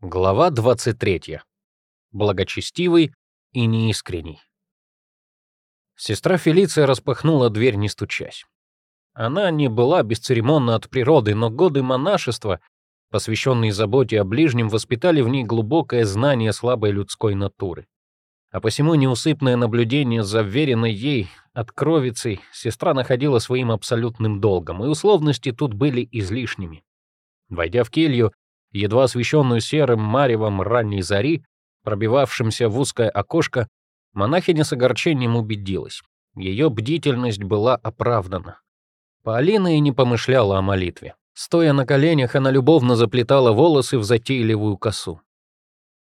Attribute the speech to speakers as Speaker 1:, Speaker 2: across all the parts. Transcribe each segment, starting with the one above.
Speaker 1: Глава 23. Благочестивый и неискренний. Сестра Фелиция распахнула дверь, не стучась. Она не была бесцеремонна от природы, но годы монашества, посвященные заботе о ближнем, воспитали в ней глубокое знание слабой людской натуры. А посему неусыпное наблюдение за веренной ей откровицей сестра находила своим абсолютным долгом, и условности тут были излишними. Войдя в келью, едва освещенную серым маревом ранней зари, пробивавшимся в узкое окошко, монахиня с огорчением убедилась. Ее бдительность была оправдана. Полина и не помышляла о молитве. Стоя на коленях, она любовно заплетала волосы в затейливую косу.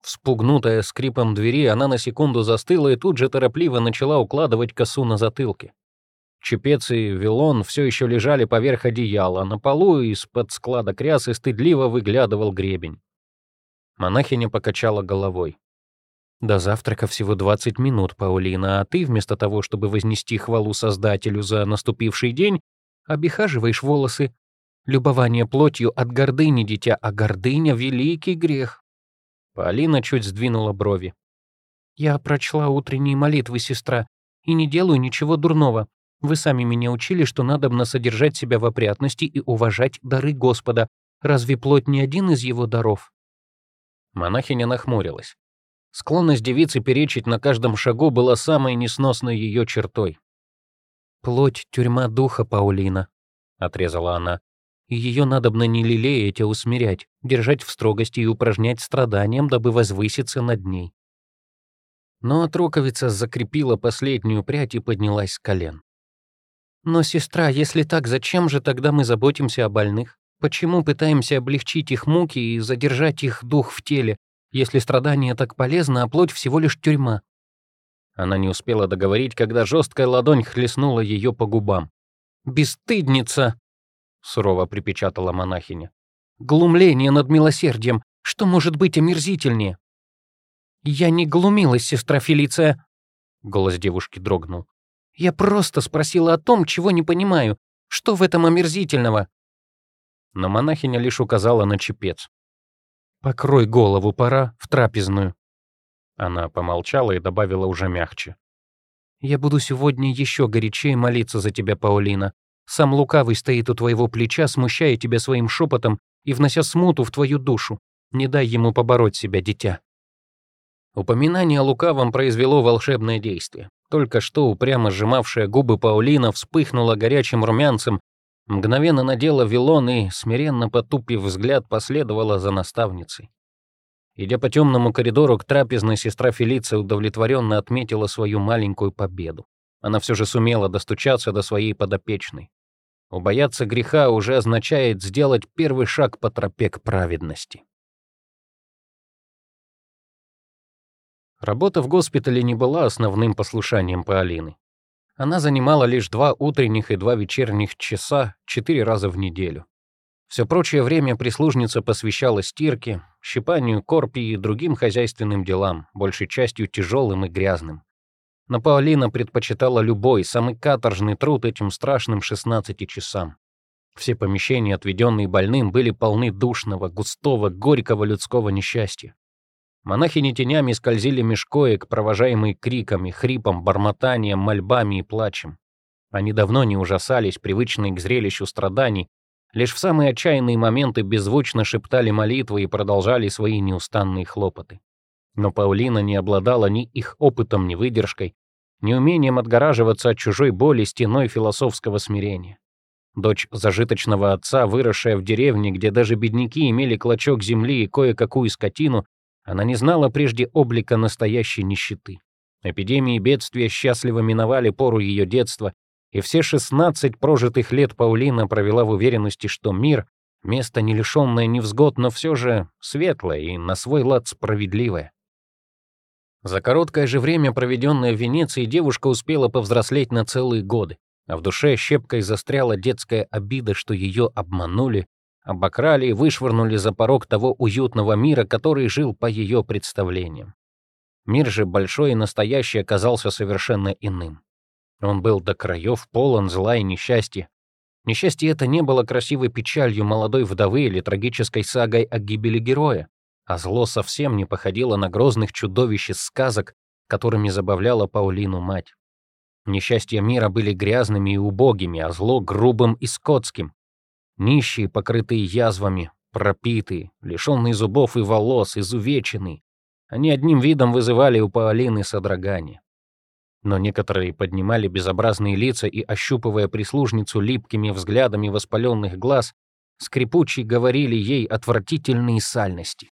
Speaker 1: Вспугнутая скрипом двери, она на секунду застыла и тут же торопливо начала укладывать косу на затылке. Чепец и вилон все еще лежали поверх одеяла, на полу из-под склада крясы стыдливо выглядывал гребень. Монахиня покачала головой. «До завтрака всего 20 минут, Паулина, а ты, вместо того, чтобы вознести хвалу Создателю за наступивший день, обихаживаешь волосы. Любование плотью от гордыни, дитя, а гордыня — великий грех». Полина чуть сдвинула брови. «Я прочла утренние молитвы, сестра, и не делаю ничего дурного. Вы сами меня учили, что надобно содержать себя в опрятности и уважать дары Господа. Разве плоть не один из его даров?» Монахиня нахмурилась. Склонность девицы перечить на каждом шагу была самой несносной ее чертой. «Плоть — тюрьма духа, Паулина», — отрезала она. «И ее надобно не лелеять, а усмирять, держать в строгости и упражнять страданием, дабы возвыситься над ней». Но отроковица закрепила последнюю прядь и поднялась с колен. Но, сестра, если так, зачем же тогда мы заботимся о больных? Почему пытаемся облегчить их муки и задержать их дух в теле, если страдание так полезно, а плоть всего лишь тюрьма? Она не успела договорить, когда жесткая ладонь хлестнула ее по губам. «Бесстыдница!» — сурово припечатала монахиня. «Глумление над милосердием! Что может быть омерзительнее?» «Я не глумилась, сестра Фелиция!» Голос девушки дрогнул. Я просто спросила о том, чего не понимаю. Что в этом омерзительного?» Но монахиня лишь указала на чепец. «Покрой голову, пора в трапезную». Она помолчала и добавила уже мягче. «Я буду сегодня еще горячее молиться за тебя, Паулина. Сам лукавый стоит у твоего плеча, смущая тебя своим шепотом и внося смуту в твою душу. Не дай ему побороть себя, дитя». Упоминание о лукавом произвело волшебное действие. Только что упрямо сжимавшая губы Паулина вспыхнула горячим румянцем, мгновенно надела вилон и, смиренно потупив взгляд, последовала за наставницей. Идя по темному коридору к трапезной, сестра Фелиция удовлетворенно отметила свою маленькую победу. Она все же сумела достучаться до своей подопечной. Убояться греха уже означает сделать первый шаг по тропе к праведности. Работа в госпитале не была основным послушанием Паолины. Она занимала лишь два утренних и два вечерних часа четыре раза в неделю. Все прочее время прислужница посвящала стирке, щипанию корпи и другим хозяйственным делам, большей частью тяжелым и грязным. Но Паолина предпочитала любой, самый каторжный труд этим страшным 16 часам. Все помещения, отведенные больным, были полны душного, густого, горького людского несчастья. Монахини тенями скользили меж коек, провожаемые криками, хрипом, бормотанием, мольбами и плачем. Они давно не ужасались, привычные к зрелищу страданий, лишь в самые отчаянные моменты беззвучно шептали молитвы и продолжали свои неустанные хлопоты. Но Паулина не обладала ни их опытом, ни выдержкой, ни умением отгораживаться от чужой боли стеной философского смирения. Дочь зажиточного отца, выросшая в деревне, где даже бедняки имели клочок земли и кое-какую скотину, она не знала прежде облика настоящей нищеты. Эпидемии и бедствия счастливо миновали пору ее детства, и все 16 прожитых лет Паулина провела в уверенности, что мир — место не лишенное невзгод, но все же светлое и на свой лад справедливое. За короткое же время, проведенное в Венеции, девушка успела повзрослеть на целые годы, а в душе щепкой застряла детская обида, что ее обманули, обокрали и вышвырнули за порог того уютного мира, который жил по ее представлениям. Мир же большой и настоящий оказался совершенно иным. Он был до краев полон зла и несчастья. Несчастье это не было красивой печалью молодой вдовы или трагической сагой о гибели героя. а зло совсем не походило на грозных чудовищ из сказок, которыми забавляла Паулину мать. Несчастья мира были грязными и убогими, а зло — грубым и скотским. Нищие, покрытые язвами, пропитые, лишенные зубов и волос, изувеченные. Они одним видом вызывали у Паолины содрогание. Но некоторые поднимали безобразные лица и, ощупывая прислужницу липкими взглядами воспаленных глаз, скрипучи говорили ей отвратительные сальности.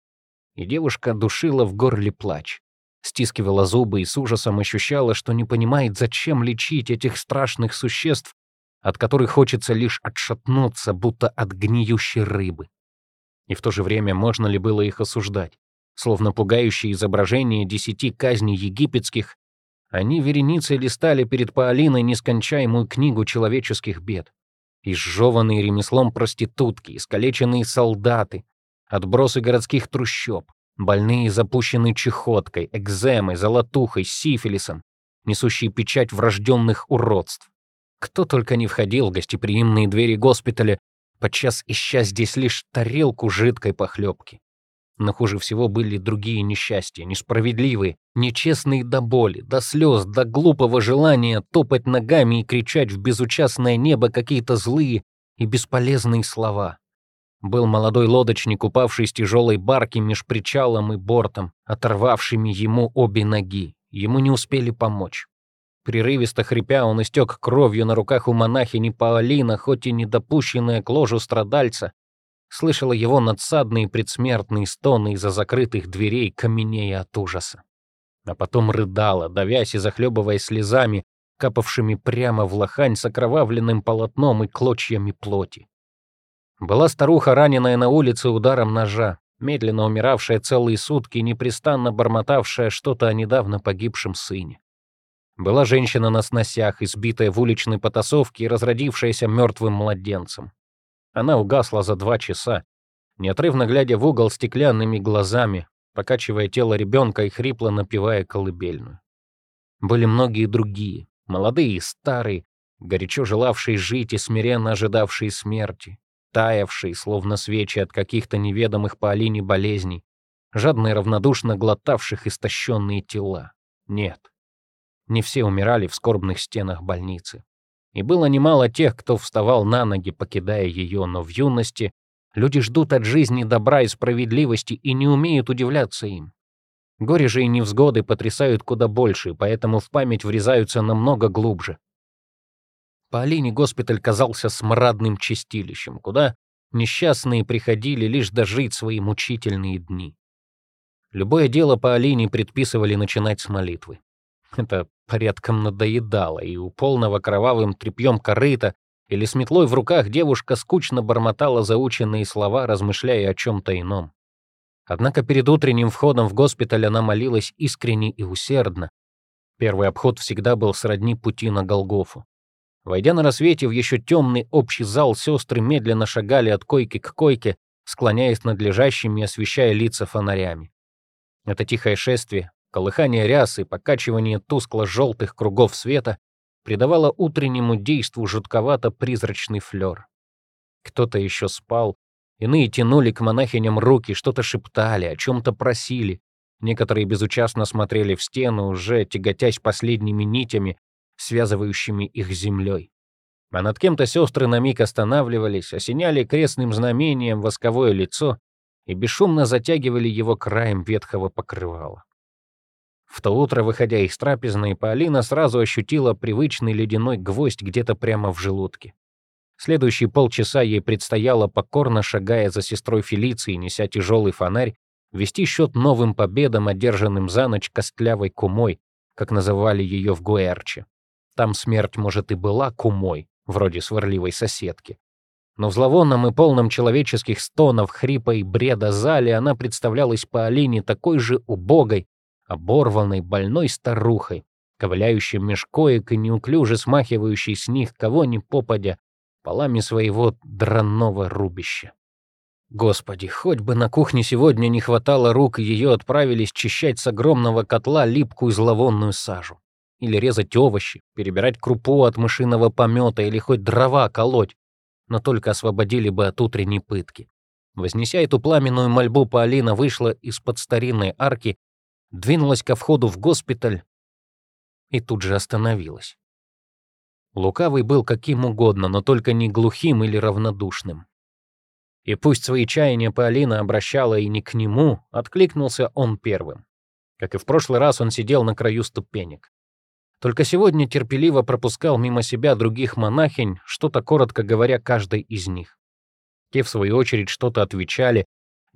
Speaker 1: И девушка душила в горле плач, стискивала зубы и с ужасом ощущала, что не понимает, зачем лечить этих страшных существ, от которых хочется лишь отшатнуться, будто от гниющей рыбы. И в то же время можно ли было их осуждать? Словно пугающие изображения десяти казней египетских, они вереницей листали перед Паолиной нескончаемую книгу человеческих бед. Изжеванные ремеслом проститутки, искалеченные солдаты, отбросы городских трущоб, больные запущенные чехоткой, экземой, золотухой, сифилисом, несущие печать врожденных уродств. Кто только не входил в гостеприимные двери госпиталя, подчас ища здесь лишь тарелку жидкой похлебки. Но хуже всего были другие несчастья, несправедливые, нечестные до боли, до слез, до глупого желания топать ногами и кричать в безучастное небо какие-то злые и бесполезные слова. Был молодой лодочник, упавший с тяжелой барки меж причалом и бортом, оторвавшими ему обе ноги. Ему не успели помочь. Прерывисто хрипя, он истек кровью на руках у монахини Паолина, хоть и не допущенная к ложу страдальца, слышала его надсадные предсмертные стоны из-за закрытых дверей, каменея от ужаса. А потом рыдала, давясь и захлебываясь слезами, капавшими прямо в лохань с окровавленным полотном и клочьями плоти. Была старуха, раненая на улице ударом ножа, медленно умиравшая целые сутки, непрестанно бормотавшая что-то о недавно погибшем сыне. Была женщина на сносях, избитая в уличной потасовке и разродившаяся мертвым младенцем. Она угасла за два часа, неотрывно глядя в угол стеклянными глазами, покачивая тело ребенка и хрипло напевая колыбельную. Были многие другие, молодые и старые, горячо желавшие жить и смиренно ожидавшие смерти, таявшие, словно свечи от каких-то неведомых по Алине болезней, жадно и равнодушно глотавших истощенные тела. Нет, не все умирали в скорбных стенах больницы. И было немало тех, кто вставал на ноги, покидая ее, но в юности люди ждут от жизни добра и справедливости и не умеют удивляться им. Горе же и невзгоды потрясают куда больше, поэтому в память врезаются намного глубже. По Алине госпиталь казался смрадным чистилищем, куда несчастные приходили лишь дожить свои мучительные дни. Любое дело по Алине предписывали начинать с молитвы. Это порядком надоедало, и у полного кровавым тряпьем корыта или с метлой в руках девушка скучно бормотала заученные слова, размышляя о чем-то ином. Однако перед утренним входом в госпиталь она молилась искренне и усердно. Первый обход всегда был сродни пути на Голгофу. Войдя на рассвете в еще темный общий зал, сестры медленно шагали от койки к койке, склоняясь над лежащими и освещая лица фонарями. Это тихое шествие, Колыхание ряс и покачивание тускло-желтых кругов света придавало утреннему действу жутковато-призрачный флёр. Кто-то еще спал, иные тянули к монахиням руки, что-то шептали, о чем-то просили. Некоторые безучастно смотрели в стену, уже тяготясь последними нитями, связывающими их с землей. А над кем-то сестры на миг останавливались, осеняли крестным знамением восковое лицо и бесшумно затягивали его краем ветхого покрывала. В то утро, выходя из трапезной, Полина сразу ощутила привычный ледяной гвоздь где-то прямо в желудке. Следующие полчаса ей предстояло, покорно шагая за сестрой Фелиции, неся тяжелый фонарь, вести счет новым победам, одержанным за ночь костлявой кумой, как называли ее в Гуэрче. Там смерть, может, и была кумой, вроде сварливой соседки. Но в зловонном и полном человеческих стонов, хрипа и бреда зале она представлялась по Алине такой же убогой, оборванной, больной старухой, ковыляющей меж коек и неуклюже смахивающей с них кого ни попадя полами своего дранного рубища. Господи, хоть бы на кухне сегодня не хватало рук, и ее отправились чищать с огромного котла липкую зловонную сажу. Или резать овощи, перебирать крупу от мышиного помета или хоть дрова колоть, но только освободили бы от утренней пытки. Вознеся эту пламенную мольбу, Полина вышла из-под старинной арки, двинулась ко входу в госпиталь и тут же остановилась. Лукавый был каким угодно, но только не глухим или равнодушным. И пусть свои чаяния Полина обращала и не к нему, откликнулся он первым. Как и в прошлый раз, он сидел на краю ступенек. Только сегодня терпеливо пропускал мимо себя других монахинь, что-то коротко говоря каждой из них. Те, в свою очередь, что-то отвечали,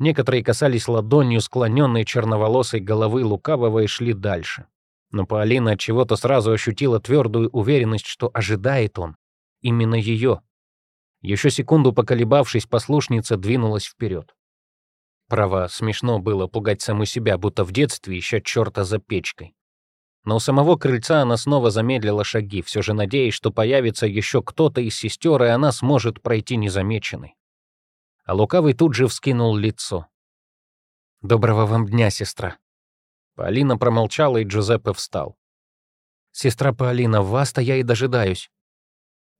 Speaker 1: некоторые касались ладонью склоненной черноволосой головы лукавого и шли дальше. Но Полина от чего-то сразу ощутила твердую уверенность, что ожидает он именно ее. Еще секунду поколебавшись, послушница двинулась вперед. Право, смешно было пугать саму себя, будто в детстве ища черта за печкой. Но у самого крыльца она снова замедлила шаги, все же надеясь, что появится еще кто-то из сестер, и она сможет пройти незамеченной. А лукавый тут же вскинул лицо. «Доброго вам дня, сестра». Полина промолчала, и Джузеппе встал. «Сестра Полина, вас-то я и дожидаюсь».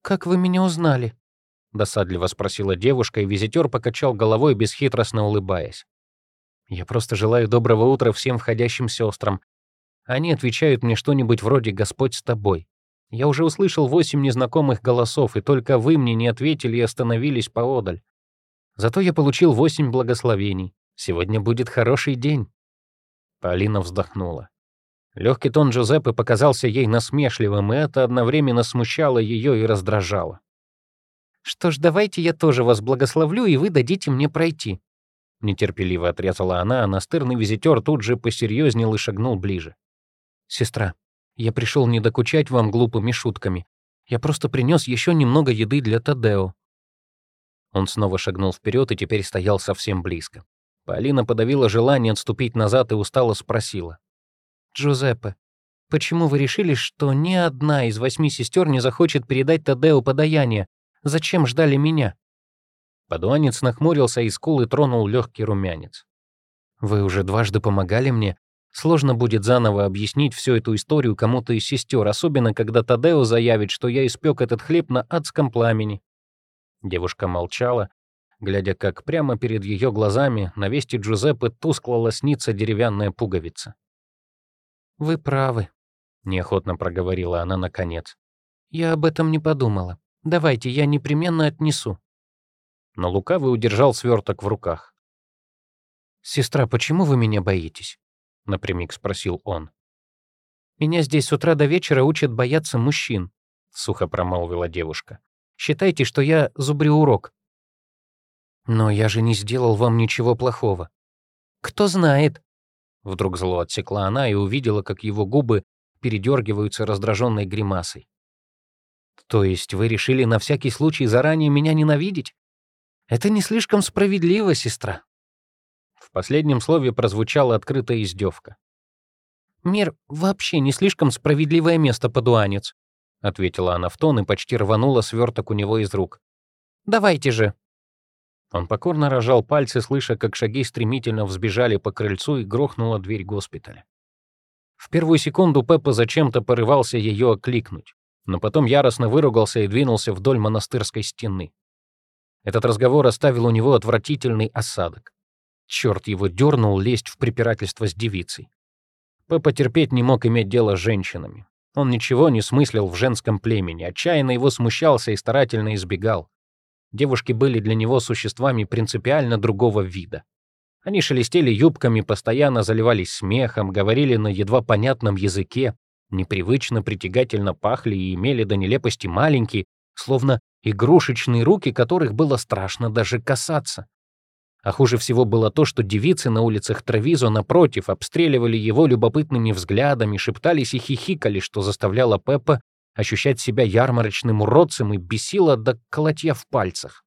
Speaker 1: «Как вы меня узнали?» — досадливо спросила девушка, и визитер покачал головой, бесхитростно улыбаясь. «Я просто желаю доброго утра всем входящим сестрам. Они отвечают мне что-нибудь вроде «Господь с тобой». Я уже услышал восемь незнакомых голосов, и только вы мне не ответили и остановились поодаль. Зато я получил восемь благословений. Сегодня будет хороший день». Полина вздохнула. Легкий тон Джузеппе показался ей насмешливым, и это одновременно смущало ее и раздражало. «Что ж, давайте я тоже вас благословлю, и вы дадите мне пройти». Нетерпеливо отрезала она, а настырный визитер тут же посерьезнел и шагнул ближе. «Сестра, я пришел не докучать вам глупыми шутками. Я просто принес еще немного еды для Тадео». Он снова шагнул вперед и теперь стоял совсем близко. Полина подавила желание отступить назад и устало спросила. «Джузеппе, почему вы решили, что ни одна из восьми сестер не захочет передать Тадео подаяние, Зачем ждали меня?» Подуанец нахмурился, и скулы тронул легкий румянец. «Вы уже дважды помогали мне. Сложно будет заново объяснить всю эту историю кому-то из сестер, особенно когда Тадео заявит, что я испек этот хлеб на адском пламени». Девушка молчала, глядя, как прямо перед ее глазами на вести Джузеппе тускло лоснится деревянная пуговица. «Вы правы», — неохотно проговорила она наконец. «Я об этом не подумала. Давайте, я непременно отнесу». Но лукавый удержал сверток в руках. «Сестра, почему вы меня боитесь?» — напрямик спросил он. «Меня здесь с утра до вечера учат бояться мужчин», — сухо промолвила девушка. «Считайте, что я зубрю урок». «Но я же не сделал вам ничего плохого». «Кто знает?» Вдруг зло отсекла она и увидела, как его губы передергиваются раздраженной гримасой. То есть вы решили на всякий случай заранее меня ненавидеть? Это не слишком справедливо, сестра. В последнем слове прозвучала открытая издевка. «Мир вообще не слишком справедливое место, подуанец», — ответила она в тон и почти рванула сверток у него из рук. «Давайте же». Он покорно рожал пальцы, слыша, как шаги стремительно взбежали по крыльцу и грохнула дверь госпиталя. В первую секунду Пеппа зачем-то порывался ее окликнуть но потом яростно выругался и двинулся вдоль монастырской стены. Этот разговор оставил у него отвратительный осадок. Черт его дернул лезть в препирательство с девицей. Пеппа терпеть не мог иметь дело с женщинами. Он ничего не смыслил в женском племени, отчаянно его смущался и старательно избегал. Девушки были для него существами принципиально другого вида. Они шелестели юбками, постоянно заливались смехом, говорили на едва понятном языке, непривычно притягательно пахли и имели до нелепости маленькие, словно игрушечные руки, которых было страшно даже касаться. А хуже всего было то, что девицы на улицах Травизо, напротив, обстреливали его любопытными взглядами, шептались и хихикали, что заставляло Пеппа ощущать себя ярмарочным уродцем и бесило до колотья в пальцах.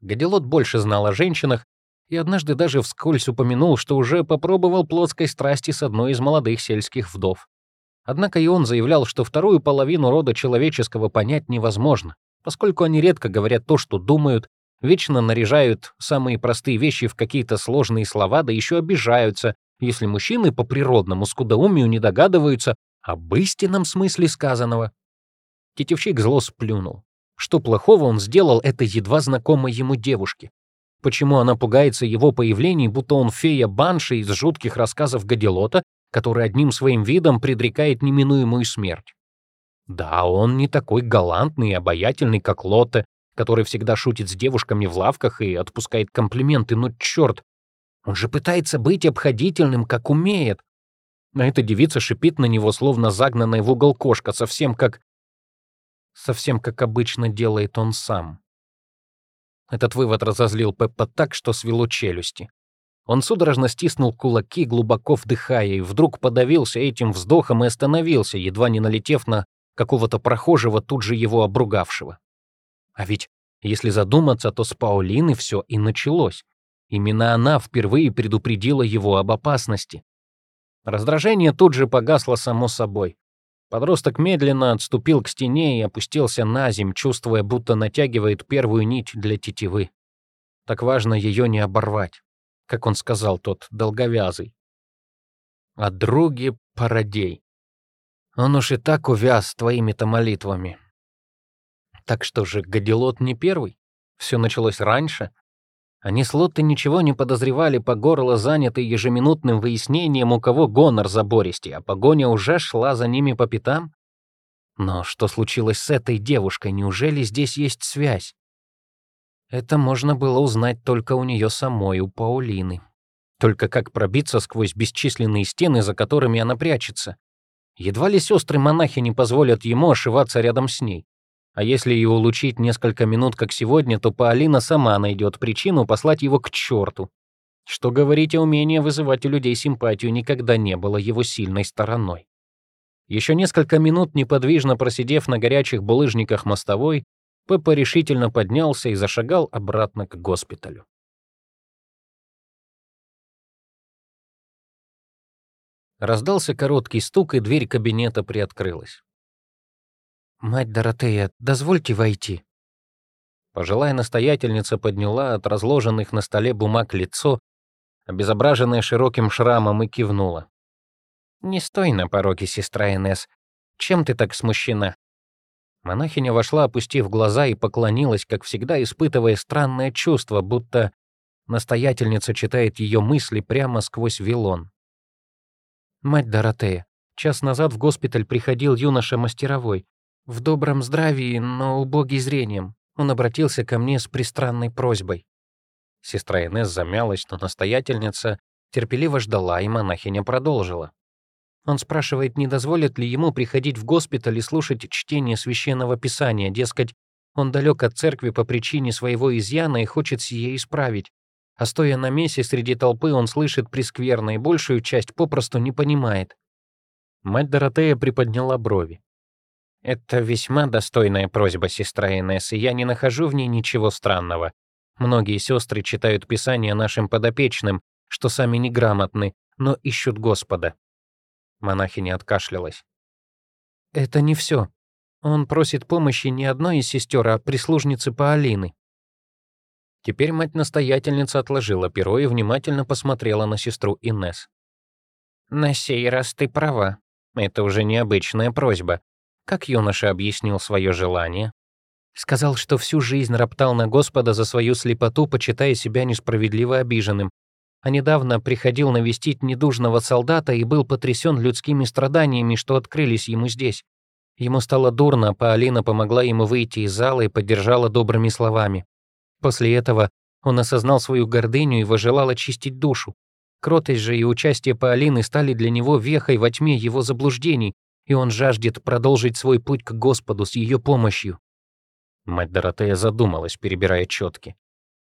Speaker 1: Гадилот больше знал о женщинах и однажды даже вскользь упомянул, что уже попробовал плотской страсти с одной из молодых сельских вдов. Однако и он заявлял, что вторую половину рода человеческого понять невозможно, поскольку они редко говорят то, что думают, вечно наряжают самые простые вещи в какие-то сложные слова, да еще обижаются, если мужчины по природному скудоумию не догадываются об истинном смысле сказанного. Тетевщик зло сплюнул. Что плохого он сделал этой едва знакомой ему девушке? почему она пугается его появлений, будто он фея Банши из жутких рассказов Гадилота, который одним своим видом предрекает неминуемую смерть. Да, он не такой галантный и обаятельный, как Лотте, который всегда шутит с девушками в лавках и отпускает комплименты, но черт, он же пытается быть обходительным, как умеет. А эта девица шипит на него, словно загнанная в угол кошка, совсем как... Совсем как обычно делает он сам. Этот вывод разозлил Пеппа так, что свело челюсти. Он судорожно стиснул кулаки, глубоко вдыхая, и вдруг подавился этим вздохом и остановился, едва не налетев на какого-то прохожего, тут же его обругавшего. А ведь, если задуматься, то с Паулиной все и началось. Именно она впервые предупредила его об опасности. Раздражение тут же погасло само собой. Подросток медленно отступил к стене и опустился на земь, чувствуя, будто натягивает первую нить для тетивы. Так важно ее не оборвать, как он сказал тот долговязый. А друге породей. Он уж и так увяз твоими-то молитвами. Так что же, Гадилот не первый? Все началось раньше, они с Лоттой ничего не подозревали по горло, заняты ежеминутным выяснением, у кого гонор забористей, а погоня уже шла за ними по пятам. Но что случилось с этой девушкой? Неужели здесь есть связь? Это можно было узнать только у нее самой, у Паулины. Только как пробиться сквозь бесчисленные стены, за которыми она прячется? Едва ли сестры-монахи не позволят ему ошиваться рядом с ней. А если его улучить несколько минут, как сегодня, то Паолина сама найдет причину послать его к черту. Что говорить о умении вызывать у людей симпатию никогда не было его сильной стороной. Еще несколько минут, неподвижно просидев на горячих булыжниках мостовой, Пеппа решительно поднялся и зашагал обратно к госпиталю. Раздался короткий стук, и дверь кабинета приоткрылась. «Мать Доротея, дозвольте войти». Пожилая настоятельница подняла от разложенных на столе бумаг лицо, обезображенное широким шрамом, и кивнула. «Не стой на пороге, сестра Инесс. Чем ты так смущена?» Монахиня вошла, опустив глаза, и поклонилась, как всегда, испытывая странное чувство, будто настоятельница читает ее мысли прямо сквозь вилон. «Мать Доротея, час назад в госпиталь приходил юноша мастеровой. В добром здравии, но убогий зрением, он обратился ко мне с пристранной просьбой. Сестра Инесс замялась, но настоятельница терпеливо ждала, и монахиня продолжила. Он спрашивает, не дозволят ли ему приходить в госпиталь и слушать чтение священного писания, дескать, он далек от церкви по причине своего изъяна и хочет сие исправить. А стоя на месте среди толпы, он слышит прескверно и большую часть попросту не понимает. Мать Доротея приподняла брови. Это весьма достойная просьба, сестра Инесс, и я не нахожу в ней ничего странного. Многие сестры читают Писание нашим подопечным, что сами неграмотны, но ищут Господа. Монахиня откашлялась. Это не все. Он просит помощи не одной из сестер, а прислужницы Паолины. Теперь мать-настоятельница отложила перо и внимательно посмотрела на сестру Инес. «На сей раз ты права. Это уже необычная просьба. Как юноша объяснил свое желание? Сказал, что всю жизнь роптал на Господа за свою слепоту, почитая себя несправедливо обиженным, а недавно приходил навестить недужного солдата и был потрясен людскими страданиями, что открылись ему здесь. Ему стало дурно, Паолина помогла ему выйти из зала и поддержала добрыми словами. После этого он осознал свою гордыню и возжелал очистить душу. Кротость же и участие Паолины стали для него вехой во тьме его заблуждений, и он жаждет продолжить свой путь к Господу с ее помощью. Мать Доротея задумалась, перебирая четки.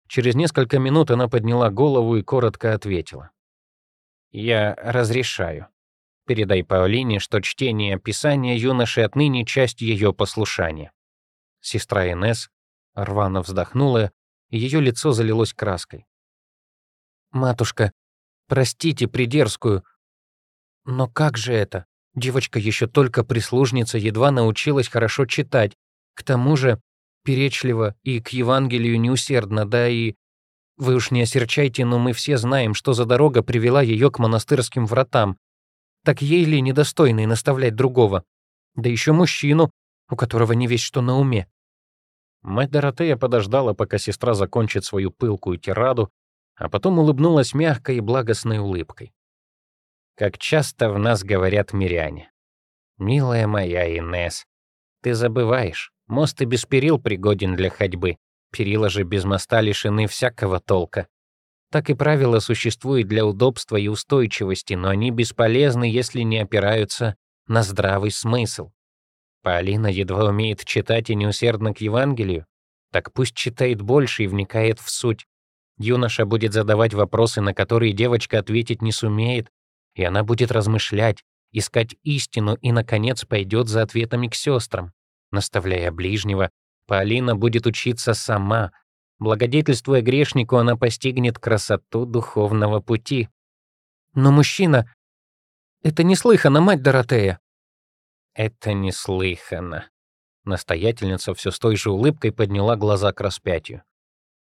Speaker 1: Через несколько минут она подняла голову и коротко ответила. «Я разрешаю. Передай Паолине, что чтение Писания юноши отныне часть ее послушания». Сестра Инес рвано вздохнула, и ее лицо залилось краской. «Матушка, простите придерзкую, но как же это? Девочка еще только прислужница, едва научилась хорошо читать. К тому же перечлива и к Евангелию неусердно, да и... Вы уж не осерчайте, но мы все знаем, что за дорога привела ее к монастырским вратам. Так ей ли недостойный наставлять другого? Да еще мужчину, у которого не весь что на уме. Мать Доротея подождала, пока сестра закончит свою пылкую тираду, а потом улыбнулась мягкой и благостной улыбкой. Как часто в нас говорят миряне. «Милая моя Инес, ты забываешь, мост и без перил пригоден для ходьбы, перила же без моста лишены всякого толка. Так и правила существуют для удобства и устойчивости, но они бесполезны, если не опираются на здравый смысл. Полина едва умеет читать и неусердна к Евангелию, так пусть читает больше и вникает в суть. Юноша будет задавать вопросы, на которые девочка ответить не сумеет, и она будет размышлять, искать истину и, наконец, пойдет за ответами к сестрам. Наставляя ближнего, Полина будет учиться сама. Благодетельствуя грешнику, она постигнет красоту духовного пути. Но мужчина... Это неслыханно, мать Доротея. Это неслыханно. Настоятельница все с той же улыбкой подняла глаза к распятию.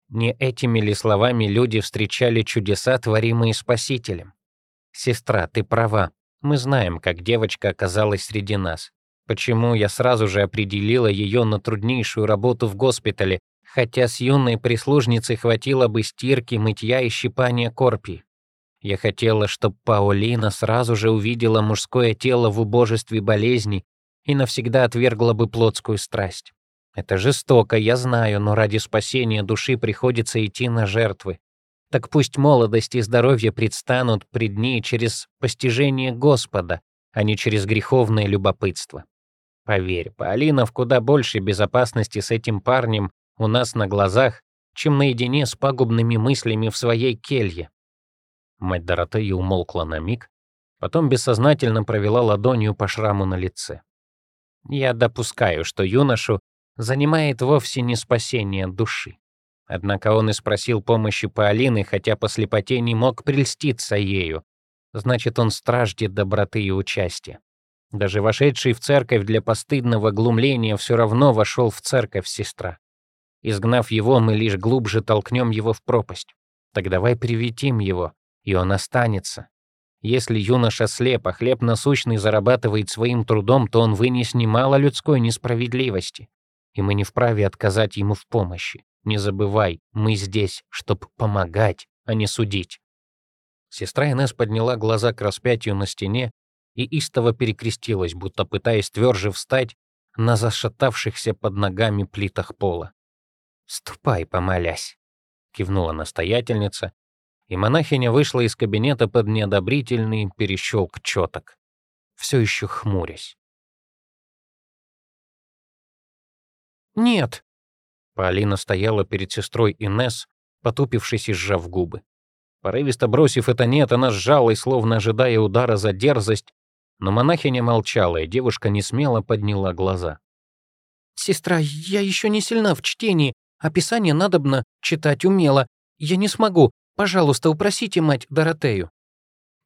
Speaker 1: Не этими ли словами люди встречали чудеса, творимые Спасителем? Сестра, ты права. Мы знаем, как девочка оказалась среди нас. Почему я сразу же определила ее на труднейшую работу в госпитале, хотя с юной прислужницей хватило бы стирки, мытья и щипания корпи. Я хотела, чтобы Паулина сразу же увидела мужское тело в убожестве болезни и навсегда отвергла бы плотскую страсть. Это жестоко, я знаю, но ради спасения души приходится идти на жертвы. Так пусть молодость и здоровье предстанут пред ней через постижение Господа, а не через греховное любопытство. Поверь, Полина в куда большей безопасности с этим парнем у нас на глазах, чем наедине с пагубными мыслями в своей келье. Мать Доротея умолкла на миг, потом бессознательно провела ладонью по шраму на лице. Я допускаю, что юношу занимает вовсе не спасение души. Однако он и спросил помощи Полины, хотя по слепоте не мог прельститься ею. Значит, он страждет доброты и участия. Даже вошедший в церковь для постыдного глумления все равно вошел в церковь сестра. Изгнав его, мы лишь глубже толкнем его в пропасть. Так давай приветим его, и он останется. Если юноша слеп, а хлеб насущный зарабатывает своим трудом, то он вынес немало людской несправедливости, и мы не вправе отказать ему в помощи. Не забывай, мы здесь, чтобы помогать, а не судить». Сестра Инесс подняла глаза к распятию на стене и истово перекрестилась, будто пытаясь тверже встать на зашатавшихся под ногами плитах пола. «Ступай, помолясь», — кивнула настоятельница, и монахиня вышла из кабинета под неодобрительный перещелк четок, все еще хмурясь. «Нет», Полина стояла перед сестрой Инес, потупившись и сжав губы. Порывисто бросив это «нет», она сжалась, словно ожидая удара за дерзость, но монахиня молчала, и девушка не смело подняла глаза. «Сестра, я еще не сильна в чтении, описание надобно читать умело. Я не смогу. Пожалуйста, упросите мать Доротею».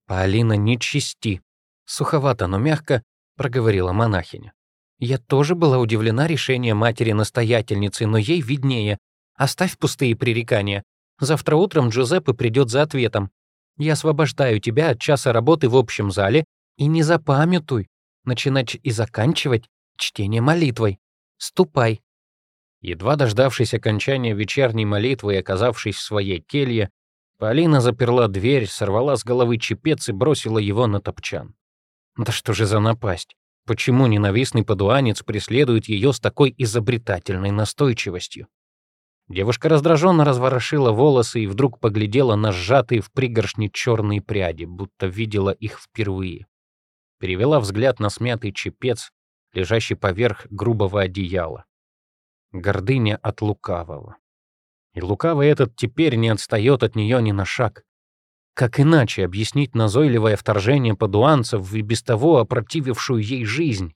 Speaker 1: «Полина, не чисти», — суховато, но мягко проговорила монахиня. Я тоже была удивлена решением матери-настоятельницы, но ей виднее. Оставь пустые пререкания. Завтра утром Джузеппе придет за ответом. Я освобождаю тебя от часа работы в общем зале и не запамятуй начинать и заканчивать чтение молитвой. Ступай. Едва дождавшись окончания вечерней молитвы и оказавшись в своей келье, Полина заперла дверь, сорвала с головы чепец и бросила его на топчан. Да что же за напасть? Почему ненавистный подуанец преследует ее с такой изобретательной настойчивостью? Девушка раздраженно разворошила волосы и вдруг поглядела на сжатые в пригоршни черные пряди, будто видела их впервые. Перевела взгляд на смятый чепец, лежащий поверх грубого одеяла. Гордыня от лукавого. И лукавый этот теперь не отстает от нее ни на шаг. Как иначе объяснить назойливое вторжение подуанцев и без того опротивившую ей жизнь?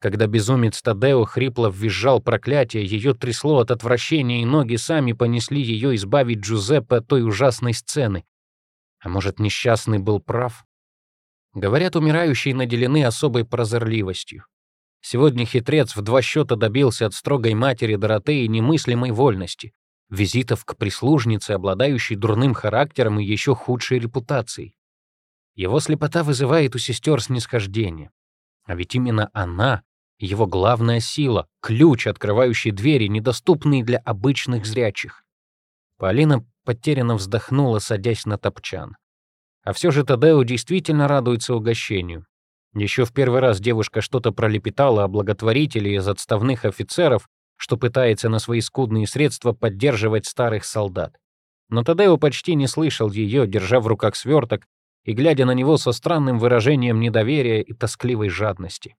Speaker 1: Когда безумец Тадео хрипло визжал проклятие, ее трясло от отвращения, и ноги сами понесли ее избавить Джузеппе от той ужасной сцены. А может, несчастный был прав? Говорят, умирающие наделены особой прозорливостью. Сегодня хитрец в два счета добился от строгой матери Доротеи немыслимой вольности визитов к прислужнице, обладающей дурным характером и еще худшей репутацией. Его слепота вызывает у сестер снисхождение. А ведь именно она его главная сила, ключ, открывающий двери, недоступные для обычных зрячих. Полина потерянно вздохнула, садясь на топчан. А все же Тадео действительно радуется угощению. Еще в первый раз девушка что-то пролепетала о благотворителе из отставных офицеров, что пытается на свои скудные средства поддерживать старых солдат. Но Тадео почти не слышал ее, держа в руках сверток и глядя на него со странным выражением недоверия и тоскливой жадности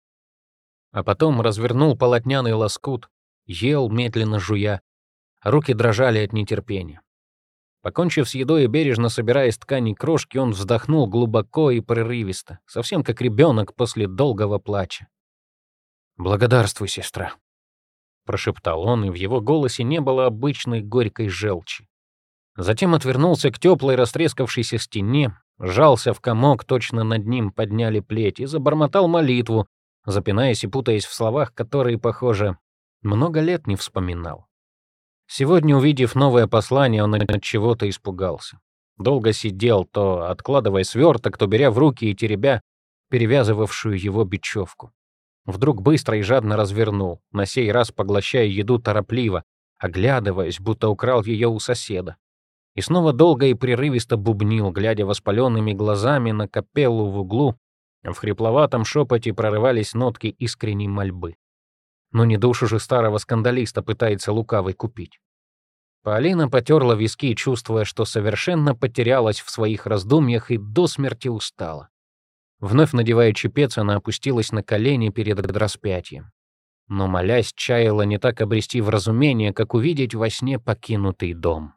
Speaker 1: а потом развернул полотняный лоскут, ел, медленно жуя. Руки дрожали от нетерпения. Покончив с едой и бережно собирая из ткани крошки, он вздохнул глубоко и прерывисто, совсем как ребенок после долгого плача. «Благодарствуй, сестра», — прошептал он, и в его голосе не было обычной горькой желчи. Затем отвернулся к теплой растрескавшейся стене, жался в комок, точно над ним подняли плеть, и забормотал молитву, запинаясь и путаясь в словах, которые, похоже, много лет не вспоминал. Сегодня, увидев новое послание, он от чего-то испугался. Долго сидел, то откладывая сверток, то беря в руки и теребя перевязывавшую его бечевку. Вдруг быстро и жадно развернул, на сей раз поглощая еду торопливо, оглядываясь, будто украл ее у соседа. И снова долго и прерывисто бубнил, глядя воспаленными глазами на капеллу в углу, в хрипловатом шепоте прорывались нотки искренней мольбы. Но не душу же старого скандалиста пытается лукавый купить. Полина потерла виски, чувствуя, что совершенно потерялась в своих раздумьях и до смерти устала. Вновь надевая чепец, она опустилась на колени перед распятием. Но, молясь, чаяла не так обрести вразумение, как увидеть во сне покинутый дом.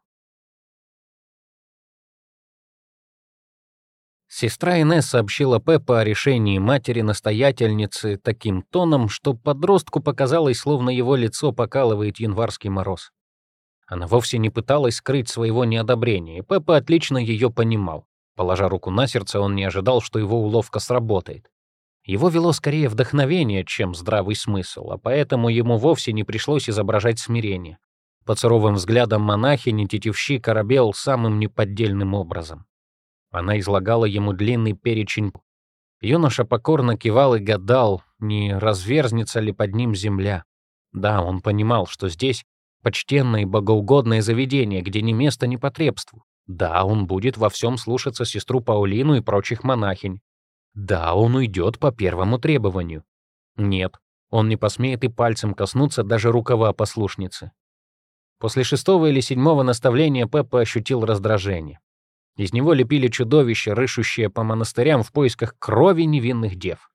Speaker 1: Сестра Инесс сообщила Пеппа о решении матери-настоятельницы таким тоном, что подростку показалось, словно его лицо покалывает январский мороз. Она вовсе не пыталась скрыть своего неодобрения, и Пеппа отлично ее понимал. Положа руку на сердце, он не ожидал, что его уловка сработает. Его вело скорее вдохновение, чем здравый смысл, а поэтому ему вовсе не пришлось изображать смирение. Под суровым взглядом монахини тетивщик коробел самым неподдельным образом. Она излагала ему длинный перечень. Юноша покорно кивал и гадал, не разверзнется ли под ним земля. Да, он понимал, что здесь почтенное и богоугодное заведение, где ни место ни потребству. Да, он будет во всем слушаться сестру Паулину и прочих монахинь. Да, он уйдет по первому требованию. Нет, он не посмеет и пальцем коснуться даже рукава послушницы. После шестого или седьмого наставления Пеппа ощутил раздражение. Из него лепили чудовища, рыщущие по монастырям в поисках крови невинных дев.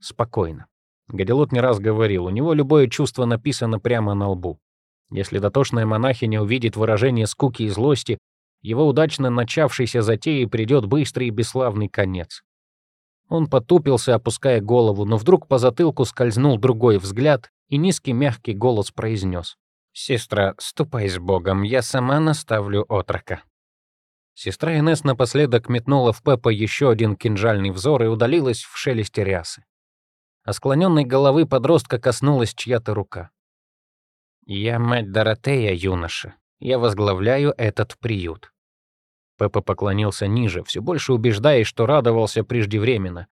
Speaker 1: Спокойно. Гадилот не раз говорил, у него любое чувство написано прямо на лбу. Если дотошная монахиня увидит выражение скуки и злости, его удачно начавшейся затеи придет быстрый и бесславный конец. Он потупился, опуская голову, но вдруг по затылку скользнул другой взгляд, и низкий мягкий голос произнес. «Сестра, ступай с Богом, я сама наставлю отрока». Сестра Инесс напоследок метнула в Пеппа еще один кинжальный взор и удалилась в шелесте рясы. А склоненной головы подростка коснулась чья-то рука. «Я мать Доротея, юноша. Я возглавляю этот приют». Пеппа поклонился ниже, все больше убеждаясь, что радовался преждевременно.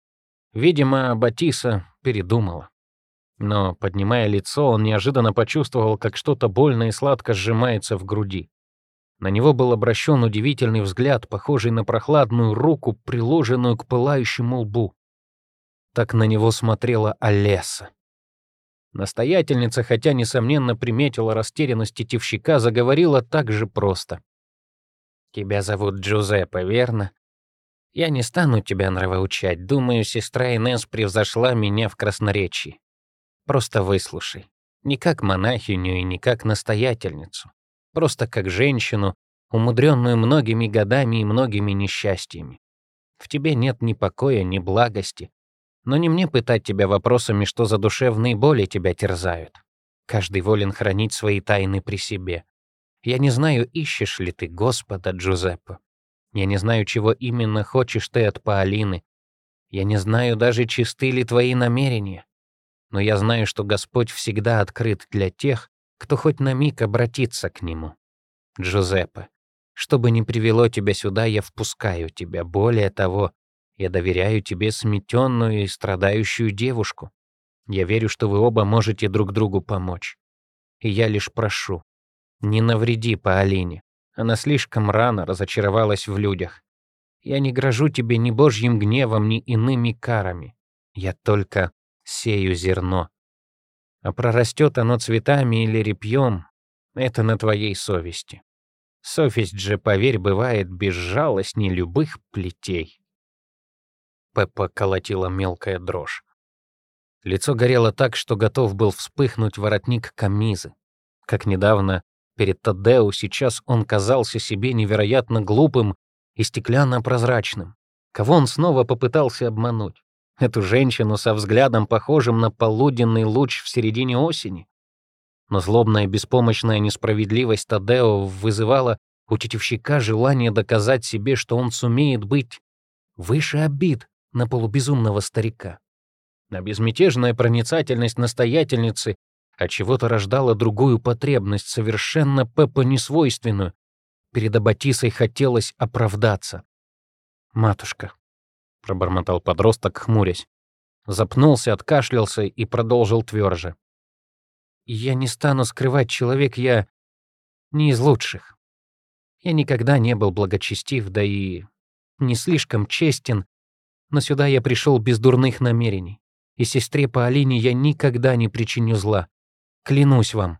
Speaker 1: Видимо, Батиса передумала. Но, поднимая лицо, он неожиданно почувствовал, как что-то больно и сладко сжимается в груди. На него был обращен удивительный взгляд, похожий на прохладную руку, приложенную к пылающему лбу. Так на него смотрела Олеса. Настоятельница, хотя, несомненно, приметила растерянность тетивщика, заговорила так же просто. «Тебя зовут Джузеппе, верно? Я не стану тебя нравоучать. Думаю, сестра Инесс превзошла меня в красноречии. Просто выслушай. Не как монахиню и не как настоятельницу просто как женщину, умудренную многими годами и многими несчастьями. В тебе нет ни покоя, ни благости. Но не мне пытать тебя вопросами, что за душевные боли тебя терзают. Каждый волен хранить свои тайны при себе. Я не знаю, ищешь ли ты Господа, Джузеппе. Я не знаю, чего именно хочешь ты от Паолины. Я не знаю даже, чисты ли твои намерения. Но я знаю, что Господь всегда открыт для тех, кто хоть на миг обратится к нему. Джузеппе, что бы ни привело тебя сюда, я впускаю тебя. Более того, я доверяю тебе сметенную и страдающую девушку. Я верю, что вы оба можете друг другу помочь. И я лишь прошу, не навреди по Алине. Она слишком рано разочаровалась в людях. Я не грожу тебе ни божьим гневом, ни иными карами. Я только сею зерно. А прорастет оно цветами или репьем, это на твоей совести. Совесть же, поверь, бывает безжалостней любых плетей. Пеппа колотила мелкая дрожь. Лицо горело так, что готов был вспыхнуть воротник камизы. Как недавно перед Тадео, сейчас он казался себе невероятно глупым и стеклянно-прозрачным. Кого он снова попытался обмануть? Эту женщину со взглядом, похожим на полуденный луч в середине осени? Но злобная беспомощная несправедливость Тадео вызывала у тетивщика желание доказать себе, что он сумеет быть выше обид на полубезумного старика. А безмятежная проницательность настоятельницы от чего-то рождала другую потребность, совершенно Пеппа несвойственную. Перед Аббатисой хотелось оправдаться. «Матушка», — пробормотал подросток, хмурясь. Запнулся, откашлялся и продолжил тверже. «Я не стану скрывать, человек я не из лучших. Я никогда не был благочестив, да и не слишком честен, но сюда я пришел без дурных намерений и сестре по Алине я никогда не причиню зла. Клянусь вам».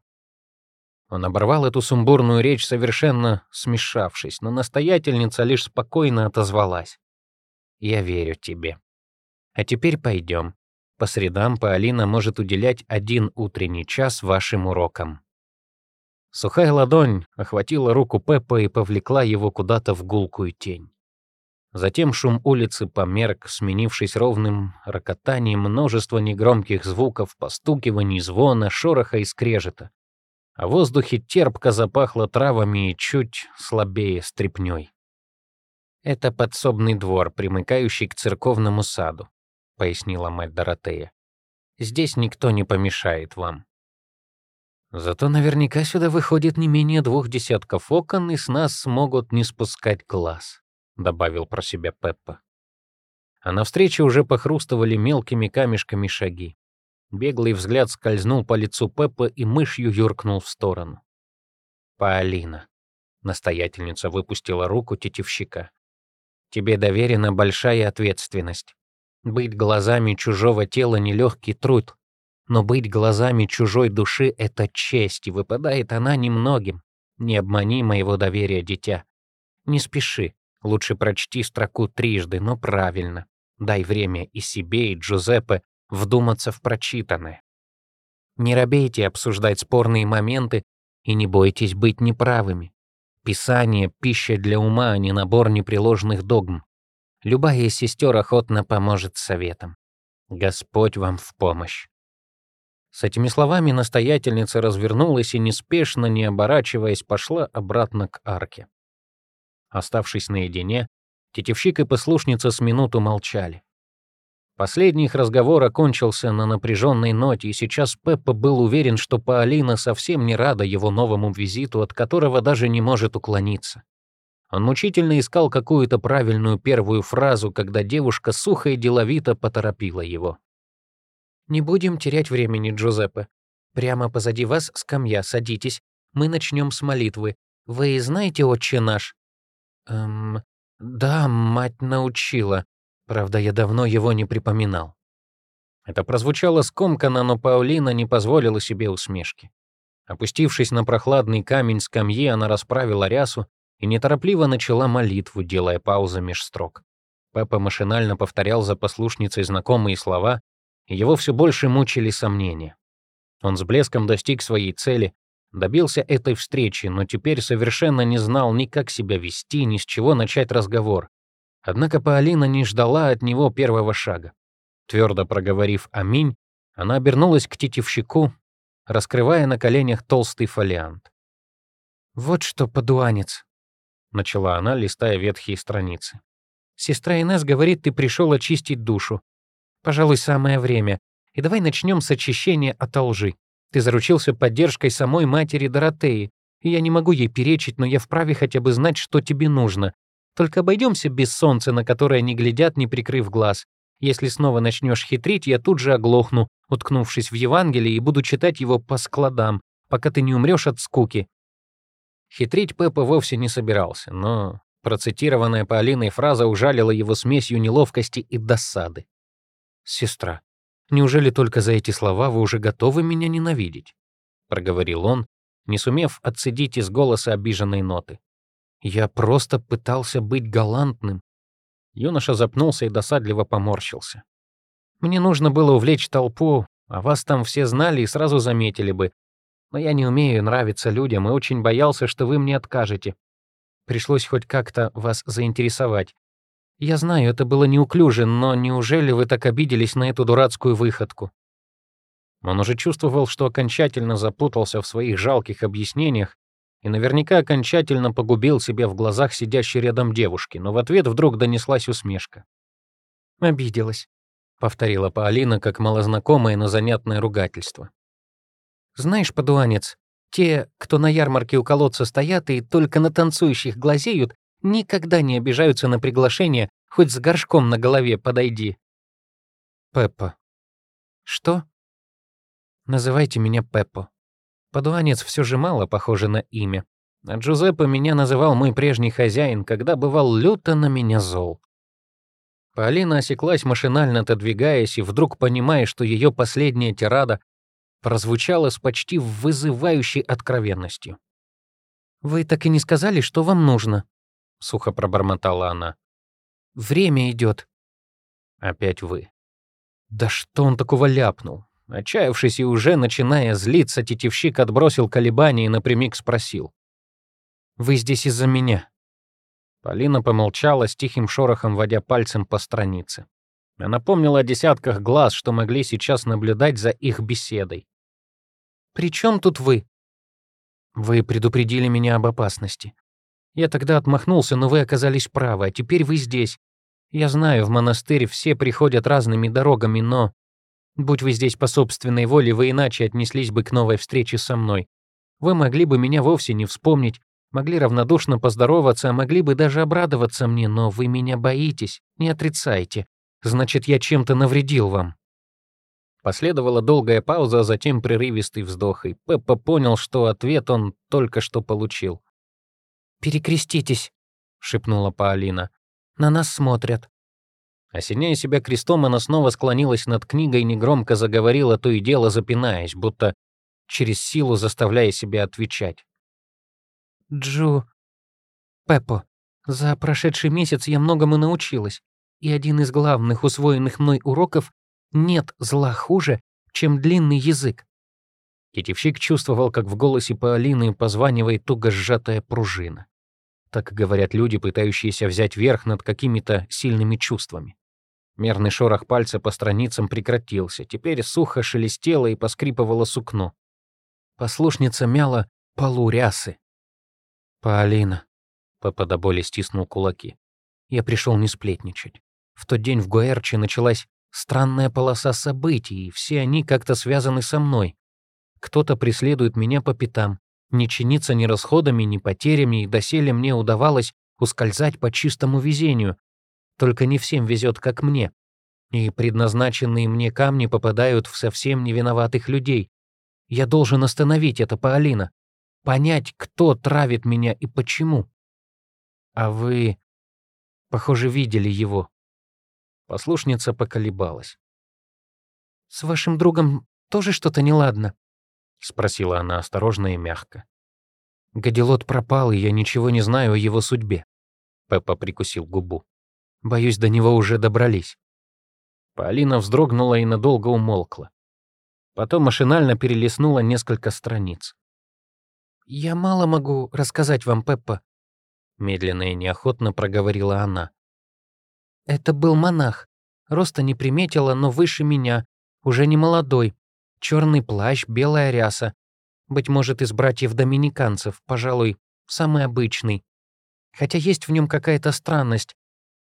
Speaker 1: Он оборвал эту сумбурную речь, совершенно смешавшись, но настоятельница лишь спокойно отозвалась. «Я верю тебе. А теперь пойдем. По средам Паолина может уделять один утренний час вашим урокам». Сухая ладонь охватила руку Пеппа и повлекла его куда-то в гулкую тень. Затем шум улицы померк, сменившись ровным рокотанием множества негромких звуков, постукиваний, звона, шороха и скрежета. А в воздухе терпко запахло травами и чуть слабее стрепнёй. «Это подсобный двор, примыкающий к церковному саду», — пояснила мать Доротея. «Здесь никто не помешает вам». Зато наверняка сюда выходит не менее двух десятков окон, и с нас смогут не спускать глаз. — добавил про себя Пеппа. А навстречу уже похрустывали мелкими камешками шаги. Беглый взгляд скользнул по лицу Пеппа и мышью юркнул в сторону. «Паолина», — настоятельница выпустила руку тетивщика. «Тебе доверена большая ответственность. Быть глазами чужого тела — нелегкий труд, но быть глазами чужой души — это честь, и выпадает она немногим. Не обмани моего доверия, дитя. Не спеши. Лучше прочти строку трижды, но правильно. Дай время и себе, и Джузеппе вдуматься в прочитанное. Не робейте обсуждать спорные моменты и не бойтесь быть неправыми. Писание — пища для ума, а не набор непреложных догм. Любая из сестер охотно поможет советом. Господь вам в помощь. С этими словами настоятельница развернулась и неспешно, не оборачиваясь, пошла обратно к арке. Оставшись наедине, тетевщик и послушница с минуту молчали. Последний их разговор окончился на напряженной ноте, и сейчас Пеппа был уверен, что Паолина совсем не рада его новому визиту, от которого даже не может уклониться. Он мучительно искал какую-то правильную первую фразу, когда девушка сухо и деловито поторопила его. «Не будем терять времени, Джузеппе. Прямо позади вас скамья, садитесь. Мы начнем с молитвы. Вы знаете, отче наш?» Эм, да, мать научила. Правда, я давно его не припоминал. Это прозвучало скомканно, но Паулина не позволила себе усмешки. Опустившись на прохладный камень скамьи, она расправила рясу и неторопливо начала молитву, делая паузы меж строк. Пеппа машинально повторял за послушницей знакомые слова, и его все больше мучили сомнения. Он с блеском достиг своей цели, Добился этой встречи, но теперь совершенно не знал ни как себя вести, ни с чего начать разговор. Однако Паолина не ждала от него первого шага. Твердо проговорив «Аминь», она обернулась к тетивщику, раскрывая на коленях толстый фолиант. «Вот что, подуанец», — начала она, листая ветхие страницы. «Сестра Инесс говорит, ты пришел очистить душу. Пожалуй, самое время. И давай начнем с очищения от лжи. Ты заручился поддержкой самой матери Доротеи, и я не могу ей перечить, но я вправе хотя бы знать, что тебе нужно. Только обойдемся без солнца, на которое не глядят, не прикрыв глаз. Если снова начнешь хитрить, я тут же оглохну, уткнувшись в Евангелие, и буду читать его по складам, пока ты не умрешь от скуки». Хитрить Пеппа вовсе не собирался, но процитированная Полиной фраза ужалила его смесью неловкости и досады. «Сестра, неужели только за эти слова вы уже готовы меня ненавидеть?» — проговорил он, не сумев отцедить из голоса обиженной ноты. «Я просто пытался быть галантным». Юноша запнулся и досадливо поморщился. «Мне нужно было увлечь толпу, а вас там все знали и сразу заметили бы. Но я не умею нравиться людям и очень боялся, что вы мне откажете. Пришлось хоть как-то вас заинтересовать. Я знаю, это было неуклюже, но неужели вы так обиделись на эту дурацкую выходку?» Он уже чувствовал, что окончательно запутался в своих жалких объяснениях и наверняка окончательно погубил себя в глазах сидящей рядом девушки, но в ответ вдруг донеслась усмешка. «Обиделась», — повторила Паолина как малознакомое, но занятное ругательство. «Знаешь, подуанец, те, кто на ярмарке у колодца стоят и только на танцующих глазеют, никогда не обижаются на приглашение, хоть с горшком на голове подойди». «Пеппа». «Что?» Называйте меня Пеппо. Подуанец все же мало похоже на имя. А Джузеппе меня называл мой прежний хозяин, когда бывал люто на меня зол. Полина осеклась, машинально отодвигаясь, и вдруг понимая, что ее последняя тирада прозвучала с почти вызывающей откровенностью. «Вы так и не сказали, что вам нужно», — сухо пробормотала она. «Время идет. Опять вы. Да что он такого ляпнул? Отчаявшись и уже начиная злиться, тетивщик отбросил колебания и напрямик спросил. «Вы здесь из-за меня?» Полина помолчала, с тихим шорохом водя пальцем по странице. Она помнила о десятках глаз, что могли сейчас наблюдать за их беседой. «При чем тут вы?» «Вы предупредили меня об опасности. Я тогда отмахнулся, но вы оказались правы, а теперь вы здесь. Я знаю, в монастырь все приходят разными дорогами, но Будь вы здесь по собственной воле, вы иначе отнеслись бы к новой встрече со мной. Вы могли бы меня вовсе не вспомнить, могли равнодушно поздороваться, а могли бы даже обрадоваться мне, но вы меня боитесь, не отрицайте. Значит, я чем-то навредил вам». Последовала долгая пауза, а затем прерывистый вздох, и Пеппа понял, что ответ он только что получил. «Перекреститесь», — шепнула Паолина. «На нас смотрят». Осеняя себя крестом, она снова склонилась над книгой и негромко заговорила, то и дело запинаясь, будто через силу заставляя себя отвечать. «Джу... Пеппо, за прошедший месяц я многому научилась, и один из главных усвоенных мной уроков — нет зла хуже, чем длинный язык». Китевщик чувствовал, как в голосе Паолины позванивает туго сжатая пружина. Так говорят люди, пытающиеся взять верх над какими-то сильными чувствами. Мерный шорох пальца по страницам прекратился. Теперь сухо шелестело и поскрипывало сукно. Послушница мяла полу рясы. «Полина», — Папа до стиснул кулаки. «Я пришел не сплетничать. В тот день в Гуэрче началась странная полоса событий, и все они как-то связаны со мной. Кто-то преследует меня по пятам, не чинится ни расходами, ни потерями, и доселе мне удавалось ускользать по чистому везению, только не всем везет, как мне. И предназначенные мне камни попадают в совсем невиноватых людей. Я должен остановить это, Паолина. Понять, кто травит меня и почему. А вы, похоже, видели его. Послушница поколебалась. «С вашим другом тоже что-то неладно?» — спросила она осторожно и мягко. Гадилот пропал, и я ничего не знаю о его судьбе. Пеппа прикусил губу. Боюсь, до него уже добрались». Полина вздрогнула и надолго умолкла. Потом машинально перелистнула несколько страниц. «Я мало могу рассказать вам, Пеппа», — медленно и неохотно проговорила она. «Это был монах. Роста не приметила, но выше меня, уже не молодой. Черный плащ, белая ряса. Быть может, из братьев-доминиканцев, пожалуй, самый обычный. Хотя есть в нем какая-то странность.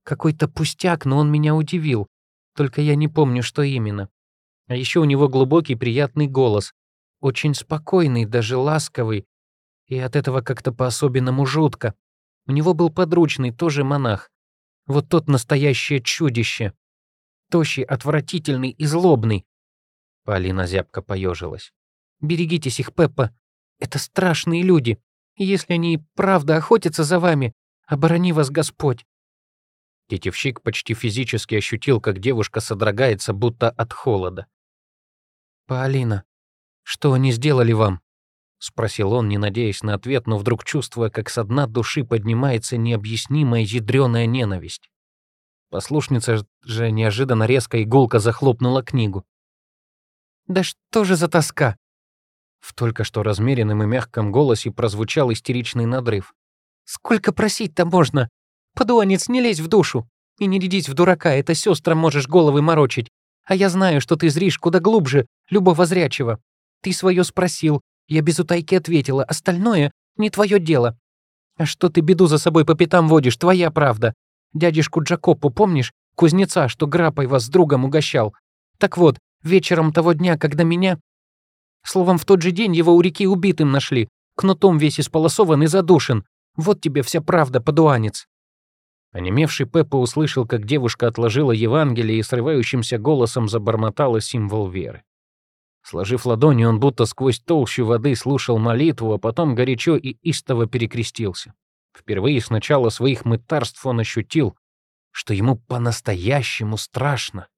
Speaker 1: Какой-то пустяк, но он меня удивил. Только я не помню, что именно. А еще у него глубокий приятный голос. Очень спокойный, даже ласковый. И от этого как-то по-особенному жутко. У него был подручный, тоже монах. Вот тот настоящее чудище.
Speaker 2: тощий, отвратительный и злобный. Полина зябко поежилась. Берегитесь их, Пеппа. Это страшные люди. И если они и правда охотятся за вами, оборони вас Господь.
Speaker 1: Тетевщик почти физически ощутил, как девушка содрогается, будто от холода.
Speaker 2: «Полина, что они сделали вам?»
Speaker 1: — спросил он, не надеясь на ответ, но вдруг чувствуя, как со дна души поднимается необъяснимая ядрёная ненависть. Послушница же неожиданно резко иголка захлопнула книгу.
Speaker 2: «Да что же за тоска?»
Speaker 1: В только что размеренном и мягком голосе прозвучал истеричный надрыв.
Speaker 2: «Сколько просить-то можно? Подуанец, не лезь в душу и не рядись в дурака, это сестрам можешь головы морочить. А я знаю, что ты зришь куда глубже любого зрячего. Ты свое спросил, я без утайки ответила, остальное не твое дело. А что ты беду за собой по пятам водишь, твоя правда. Дядюшку Джакопу помнишь? Кузнеца, что грапой вас с другом угощал. Так вот, вечером того дня, когда меня... Словом, в тот же день его у реки убитым нашли, кнутом весь исполосован и задушен. Вот тебе вся правда, подуанец.
Speaker 1: Онемевший Пеппа услышал, как девушка отложила Евангелие и срывающимся голосом забормотала символ веры. Сложив ладони, он будто сквозь толщу воды слушал молитву, а потом горячо и истово перекрестился. Впервые с начала своих мытарств он ощутил, что ему по-настоящему страшно.